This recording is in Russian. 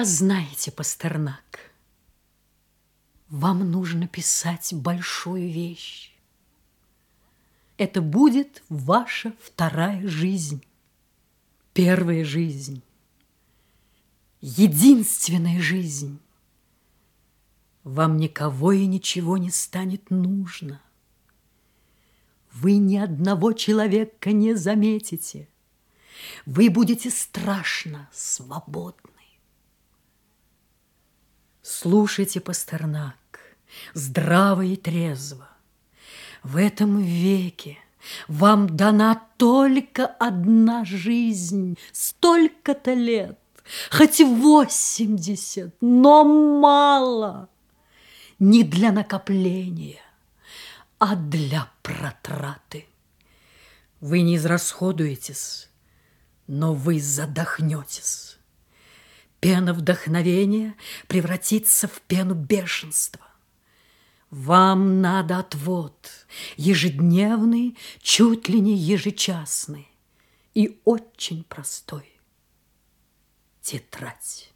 А знаете, Пастернак, вам нужно писать большую вещь. Это будет ваша вторая жизнь, первая жизнь, единственная жизнь. Вам никого и ничего не станет нужно. Вы ни одного человека не заметите. Вы будете страшно свободны. Слушайте, Пастернак, здраво и трезво. В этом веке вам дана только одна жизнь, столько-то лет, хоть восемьдесят, но мало. Не для накопления, а для протраты. Вы не израсходуетесь, но вы задохнетесь. Пена вдохновения превратится в пену бешенства. Вам надо отвод, ежедневный, чуть ли не ежечасный и очень простой. Тетрадь.